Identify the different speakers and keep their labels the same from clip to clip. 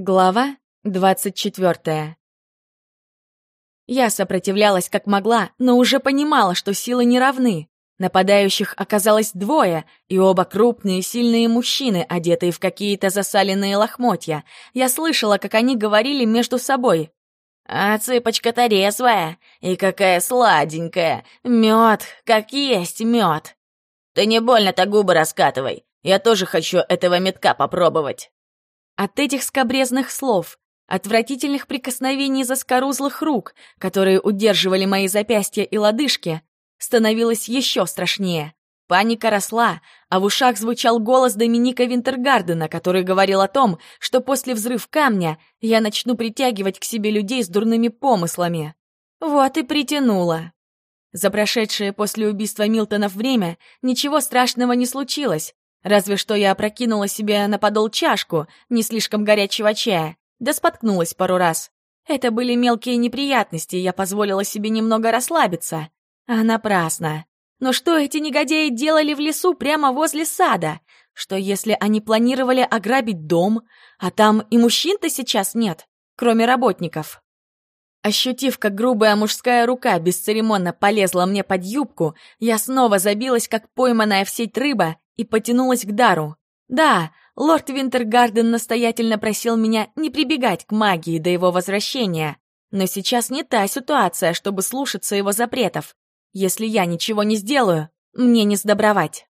Speaker 1: Глава двадцать четвертая. Я сопротивлялась как могла, но уже понимала, что силы не равны. Нападающих оказалось двое, и оба крупные сильные мужчины, одетые в какие-то засаленные лохмотья. Я слышала, как они говорили между собой. «А цыпочка-то резвая, и какая сладенькая! Мед, как есть мед!» «Ты не больно-то губы раскатывай, я тоже хочу этого метка попробовать!» От этих скобрезных слов, отвратительных прикосновений заскорузлых рук, которые удерживали мои запястья и лодыжки, становилось еще страшнее. Паника росла, а в ушах звучал голос Доминика Винтергардена, который говорил о том, что после взрыв камня я начну притягивать к себе людей с дурными помыслами. Вот и притянула. За прошедшее после убийства Милтонов время ничего страшного не случилось, Разве что я опрокинула себе на подол чашку не слишком горячего чая, да споткнулась пару раз. Это были мелкие неприятности, я позволила себе немного расслабиться. А напрасно. Но что эти негодяи делали в лесу прямо возле сада? Что если они планировали ограбить дом, а там и мужчин-то сейчас нет, кроме работников? Ощутив, как грубая мужская рука бесцеремонно полезла мне под юбку, я снова забилась, как пойманная в сеть рыба, и потянулась к дару. Да, лорд Винтергарден настоятельно просил меня не прибегать к магии до его возвращения, но сейчас не та ситуация, чтобы слушаться его запретов. Если я ничего не сделаю, мне не сдобровать.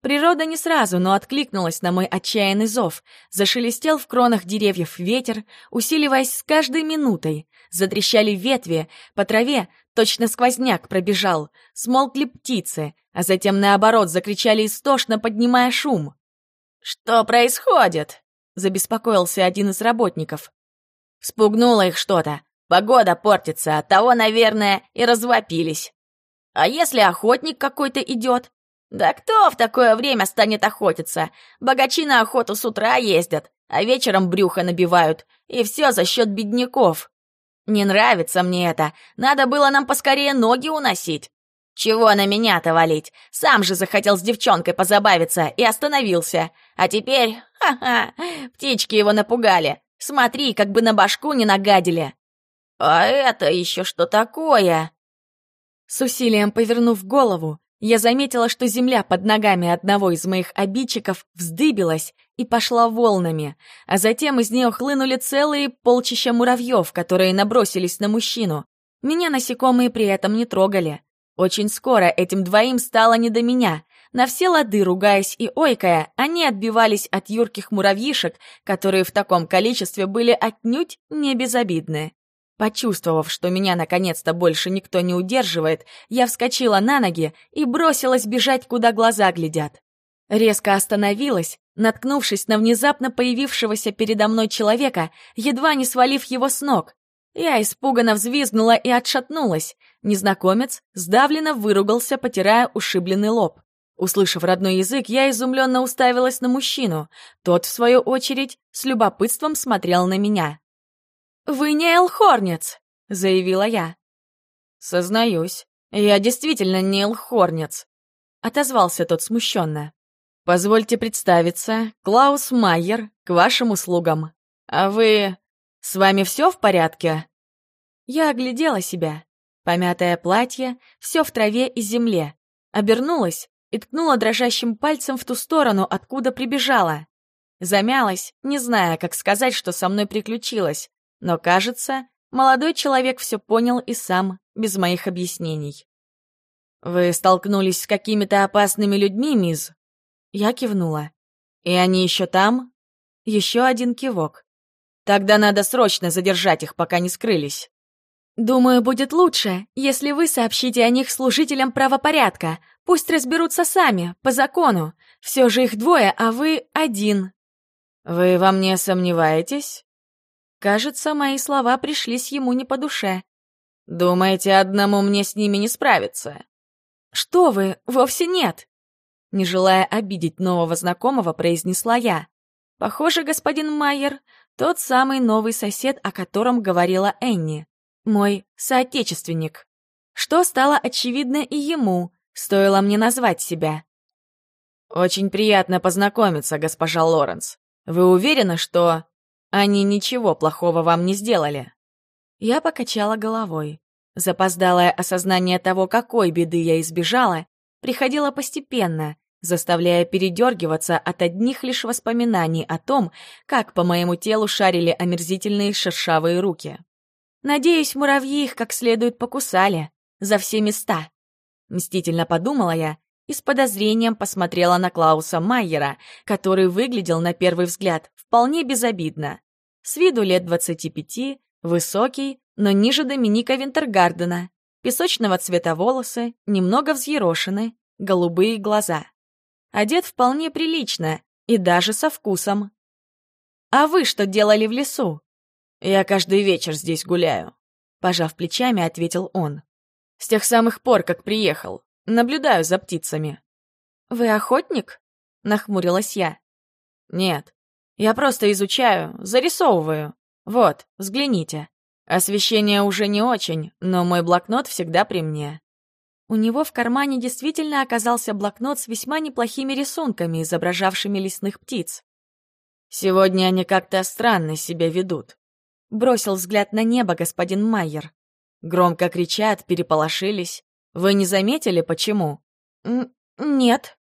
Speaker 1: Природа не сразу, но откликнулась на мой отчаянный зов. Зашелестел в кронах деревьев ветер, усиливаясь с каждой минутой. Затрещали ветви, по траве точно сквозняк пробежал, смолкли птицы, а затем, наоборот, закричали истошно, поднимая шум. «Что происходит?» — забеспокоился один из работников. Спугнуло их что-то. Погода портится, от того, наверное, и развопились. А если охотник какой-то идет? Да кто в такое время станет охотиться? Богачи на охоту с утра ездят, а вечером брюхо набивают, и все за счет бедняков. Не нравится мне это, надо было нам поскорее ноги уносить. Чего на меня-то валить? Сам же захотел с девчонкой позабавиться и остановился. А теперь, ха-ха, птички его напугали. Смотри, как бы на башку не нагадили. А это еще что такое? С усилием повернув голову, я заметила, что земля под ногами одного из моих обидчиков вздыбилась и пошла волнами, а затем из нее хлынули целые полчища муравьев, которые набросились на мужчину. Меня насекомые при этом не трогали. Очень скоро этим двоим стало не до меня. На все лады, ругаясь и ойкая, они отбивались от юрких муравьишек, которые в таком количестве были отнюдь не безобидны. Почувствовав, что меня наконец-то больше никто не удерживает, я вскочила на ноги и бросилась бежать, куда глаза глядят. Резко остановилась, наткнувшись на внезапно появившегося передо мной человека, едва не свалив его с ног. Я испуганно взвизгнула и отшатнулась. Незнакомец сдавленно выругался, потирая ушибленный лоб. Услышав родной язык, я изумленно уставилась на мужчину. Тот, в свою очередь, с любопытством смотрел на меня. «Вы не Элхорнец», — заявила я. «Сознаюсь, я действительно не Элхорнец», — отозвался тот смущенно. «Позвольте представиться, Клаус Майер, к вашим услугам. А вы... С вами все в порядке?» Я оглядела себя. Помятое платье, все в траве и земле. Обернулась и ткнула дрожащим пальцем в ту сторону, откуда прибежала. Замялась, не зная, как сказать, что со мной приключилось. Но, кажется, молодой человек все понял и сам, без моих объяснений. «Вы столкнулись с какими-то опасными людьми, мисс?» Я кивнула. «И они еще там?» Еще один кивок. «Тогда надо срочно задержать их, пока не скрылись». «Думаю, будет лучше, если вы сообщите о них служителям правопорядка. Пусть разберутся сами, по закону. Все же их двое, а вы один». «Вы во мне сомневаетесь?» Кажется, мои слова пришлись ему не по душе. «Думаете, одному мне с ними не справиться?» «Что вы, вовсе нет!» Не желая обидеть нового знакомого, произнесла я. «Похоже, господин Майер, тот самый новый сосед, о котором говорила Энни. Мой соотечественник. Что стало очевидно и ему, стоило мне назвать себя. «Очень приятно познакомиться, госпожа Лоренс. Вы уверены, что...» Они ничего плохого вам не сделали». Я покачала головой. Запоздалое осознание того, какой беды я избежала, приходило постепенно, заставляя передергиваться от одних лишь воспоминаний о том, как по моему телу шарили омерзительные шершавые руки. Надеюсь, муравьи их как следует покусали, за все места. Мстительно подумала я и с подозрением посмотрела на Клауса Майера, который выглядел на первый взгляд вполне безобидно. С виду лет 25, высокий, но ниже Доминика Винтергардена, песочного цвета волосы, немного взъерошены, голубые глаза. Одет вполне прилично и даже со вкусом. «А вы что делали в лесу?» «Я каждый вечер здесь гуляю», — пожав плечами, ответил он. «С тех самых пор, как приехал. Наблюдаю за птицами». «Вы охотник?» — нахмурилась я. «Нет, я просто изучаю, зарисовываю. Вот, взгляните. Освещение уже не очень, но мой блокнот всегда при мне». У него в кармане действительно оказался блокнот с весьма неплохими рисунками, изображавшими лесных птиц. «Сегодня они как-то странно себя ведут», — бросил взгляд на небо господин Майер. Громко кричат, переполошились. Вы не заметили, почему? Нет.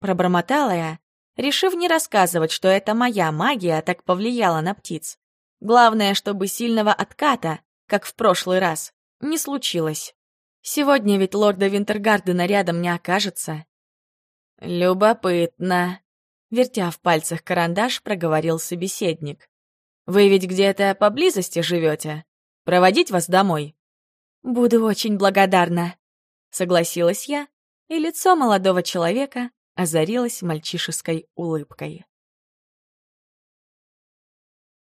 Speaker 1: Пробормотала я, решив не рассказывать, что это моя магия так повлияла на птиц. Главное, чтобы сильного отката, как в прошлый раз, не случилось. Сегодня ведь лорда Винтергардена рядом не окажется. Любопытно. Вертя в пальцах карандаш, проговорил собеседник. Вы ведь где-то поблизости живете? Проводить вас домой? «Буду очень благодарна», — согласилась я, и лицо молодого человека озарилось мальчишеской улыбкой.